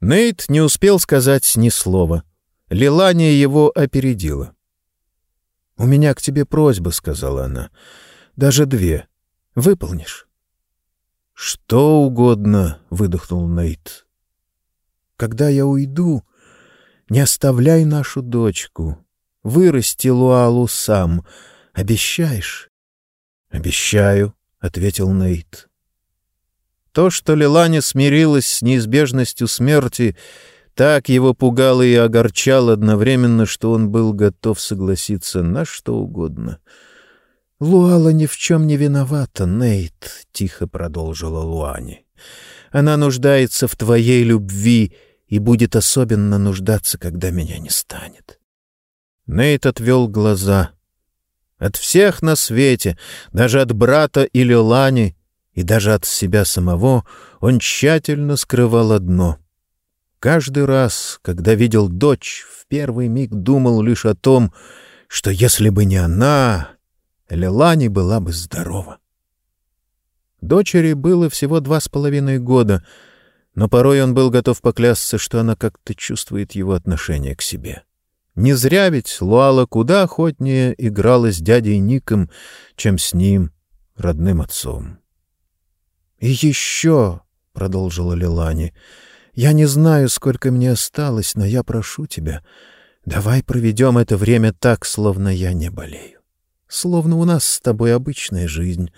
Нейт не успел сказать ни слова. Лилания его опередила. «У меня к тебе просьба», — сказала она. «Даже две. Выполнишь?» «Что угодно», — выдохнул Нейт. «Когда я уйду, не оставляй нашу дочку. Вырасти Луалу сам. Обещаешь?» «Обещаю», — ответил Нейт. То, что Лилане смирилась с неизбежностью смерти, так его пугало и огорчало одновременно, что он был готов согласиться на что угодно. «Луала ни в чем не виновата, Нейт», — тихо продолжила Луани. «Она нуждается в твоей любви и будет особенно нуждаться, когда меня не станет». Нейт отвел глаза. От всех на свете, даже от брата или Лани, и даже от себя самого он тщательно скрывал одно. Каждый раз, когда видел дочь, в первый миг думал лишь о том, что если бы не она, Лилани была бы здорова. Дочери было всего два с половиной года, но порой он был готов поклясться, что она как-то чувствует его отношение к себе. Не зря ведь Луала куда охотнее играла с дядей Ником, чем с ним, родным отцом. «И еще», — продолжила Лилани, — «я не знаю, сколько мне осталось, но я прошу тебя, давай проведем это время так, словно я не болею. Словно у нас с тобой обычная жизнь,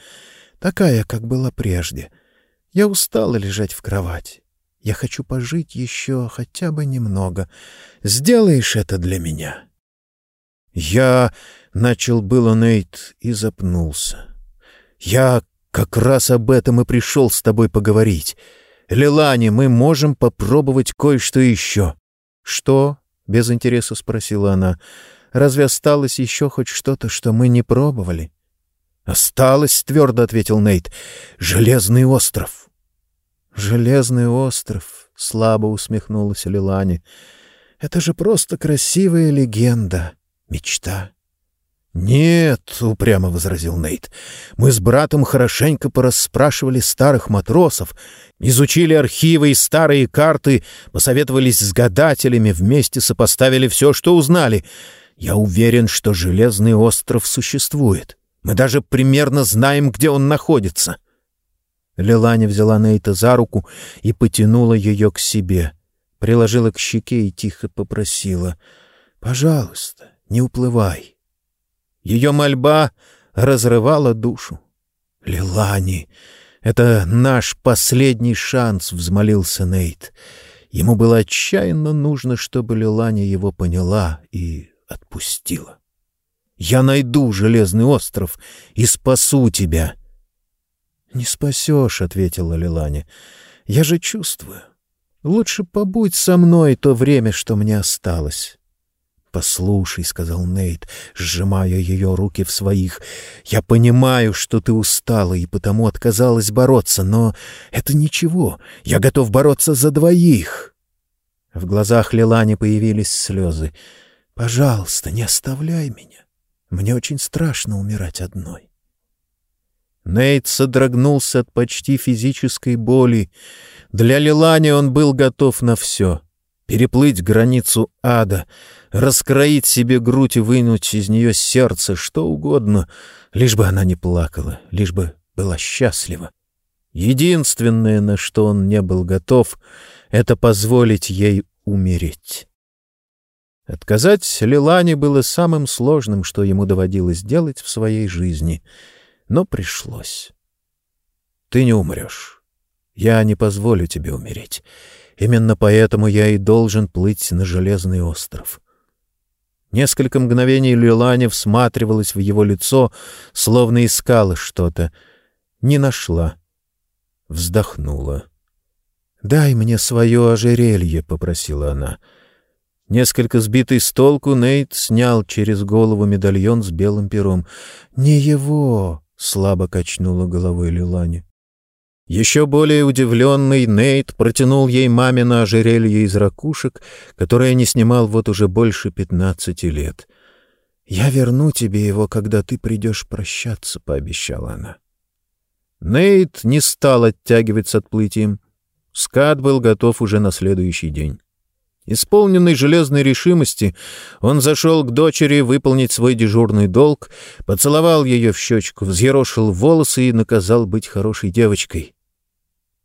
такая, как была прежде. Я устала лежать в кровати. Я хочу пожить еще хотя бы немного. Сделаешь это для меня?» «Я...» — начал было Нейт и запнулся. «Я как раз об этом и пришел с тобой поговорить. Лилани, мы можем попробовать кое-что еще. — Что? — без интереса спросила она. — Разве осталось еще хоть что-то, что мы не пробовали? — Осталось, — твердо ответил Нейт. — Железный остров. — Железный остров, — слабо усмехнулась Лилани. — Это же просто красивая легенда, мечта. «Нет», — упрямо возразил Нейт, — «мы с братом хорошенько порасспрашивали старых матросов, изучили архивы и старые карты, посоветовались с гадателями, вместе сопоставили все, что узнали. Я уверен, что Железный остров существует. Мы даже примерно знаем, где он находится». Лиланя взяла Нейта за руку и потянула ее к себе, приложила к щеке и тихо попросила, «Пожалуйста, не уплывай». Ее мольба разрывала душу. «Лилани, это наш последний шанс», — взмолился Нейт. Ему было отчаянно нужно, чтобы Лилани его поняла и отпустила. «Я найду Железный остров и спасу тебя». «Не спасешь», — ответила Лилани. «Я же чувствую. Лучше побудь со мной то время, что мне осталось. «Послушай», — сказал Нейт, сжимая ее руки в своих, — «я понимаю, что ты устала и потому отказалась бороться, но это ничего, я готов бороться за двоих». В глазах Лилани появились слезы. «Пожалуйста, не оставляй меня. Мне очень страшно умирать одной». Нейт содрогнулся от почти физической боли. Для Лилани он был готов на все. Переплыть границу ада — раскроить себе грудь и вынуть из нее сердце, что угодно, лишь бы она не плакала, лишь бы была счастлива. Единственное, на что он не был готов, — это позволить ей умереть. Отказать Лилане было самым сложным, что ему доводилось делать в своей жизни, но пришлось. «Ты не умрешь. Я не позволю тебе умереть. Именно поэтому я и должен плыть на Железный остров. Несколько мгновений Лилани всматривалась в его лицо, словно искала что-то. Не нашла. Вздохнула. «Дай мне свое ожерелье», — попросила она. Несколько сбитый с толку, Нейт снял через голову медальон с белым пером. «Не его!» — слабо качнула головой Лилани. Еще более удивленный Нейт протянул ей мамино ожерелье из ракушек, которое не снимал вот уже больше пятнадцати лет. «Я верну тебе его, когда ты придешь прощаться», — пообещала она. Нейт не стал оттягивать с отплытием. Скат был готов уже на следующий день. Исполненный железной решимости, он зашел к дочери выполнить свой дежурный долг, поцеловал ее в щечку, взъерошил волосы и наказал быть хорошей девочкой.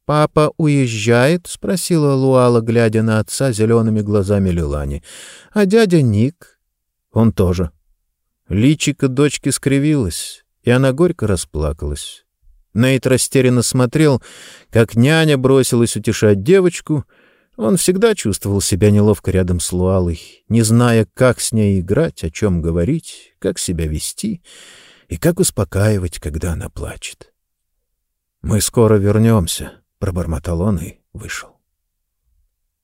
«Папа уезжает?» — спросила Луала, глядя на отца зелеными глазами Лилани. «А дядя Ник?» «Он тоже». Личико дочки скривилось, и она горько расплакалась. Нейт растерянно смотрел, как няня бросилась утешать девочку — он всегда чувствовал себя неловко рядом с Луалой, не зная, как с ней играть, о чем говорить, как себя вести и как успокаивать, когда она плачет. «Мы скоро вернемся», — пробормотал он и вышел.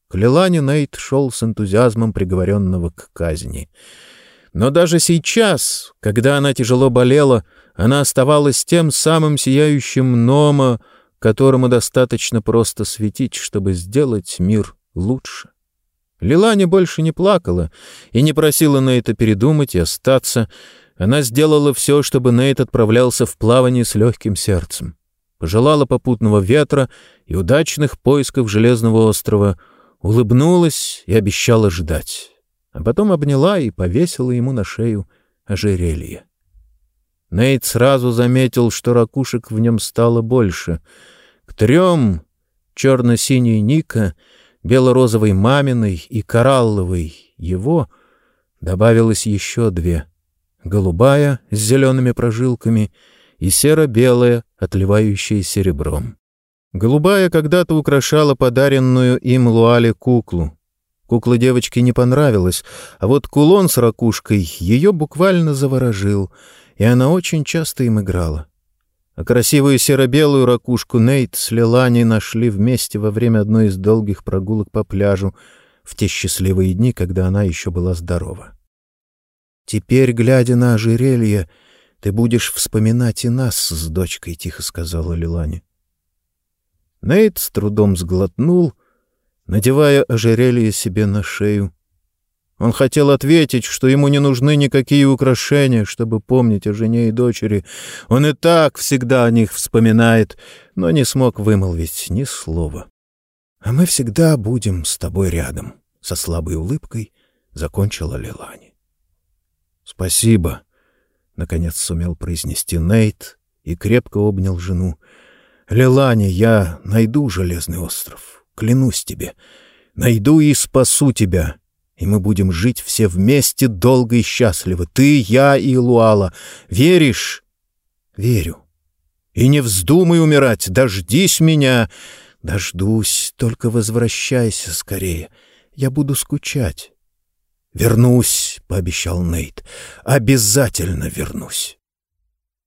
К Лилане Нейт шел с энтузиазмом приговоренного к казни. Но даже сейчас, когда она тяжело болела, она оставалась тем самым сияющим Нома, которому достаточно просто светить, чтобы сделать мир лучше. Лилани больше не плакала и не просила Нейта передумать и остаться. Она сделала все, чтобы Нейт отправлялся в плавание с легким сердцем. Пожелала попутного ветра и удачных поисков Железного острова, улыбнулась и обещала ждать. А потом обняла и повесила ему на шею ожерелье. Нейт сразу заметил, что ракушек в нем стало больше. К трем — черно-синий Ника, бело-розовой маминой и коралловой его — добавилось еще две — голубая с зелеными прожилками и серо-белая, отливающая серебром. Голубая когда-то украшала подаренную им Луале куклу. Кукла девочке не понравилась, а вот кулон с ракушкой ее буквально заворожил — и она очень часто им играла. А красивую серо-белую ракушку Нейт с Лилани нашли вместе во время одной из долгих прогулок по пляжу в те счастливые дни, когда она еще была здорова. «Теперь, глядя на ожерелье, ты будешь вспоминать и нас с дочкой», — тихо сказала Лилани. Нейт с трудом сглотнул, надевая ожерелье себе на шею, он хотел ответить, что ему не нужны никакие украшения, чтобы помнить о жене и дочери. Он и так всегда о них вспоминает, но не смог вымолвить ни слова. «А мы всегда будем с тобой рядом», — со слабой улыбкой закончила Лилани. «Спасибо», — наконец сумел произнести Нейт и крепко обнял жену. «Лилани, я найду Железный остров, клянусь тебе. Найду и спасу тебя» и мы будем жить все вместе долго и счастливо. Ты, я и Луала. Веришь? Верю. И не вздумай умирать, дождись меня. Дождусь, только возвращайся скорее. Я буду скучать. Вернусь, пообещал Нейт. Обязательно вернусь.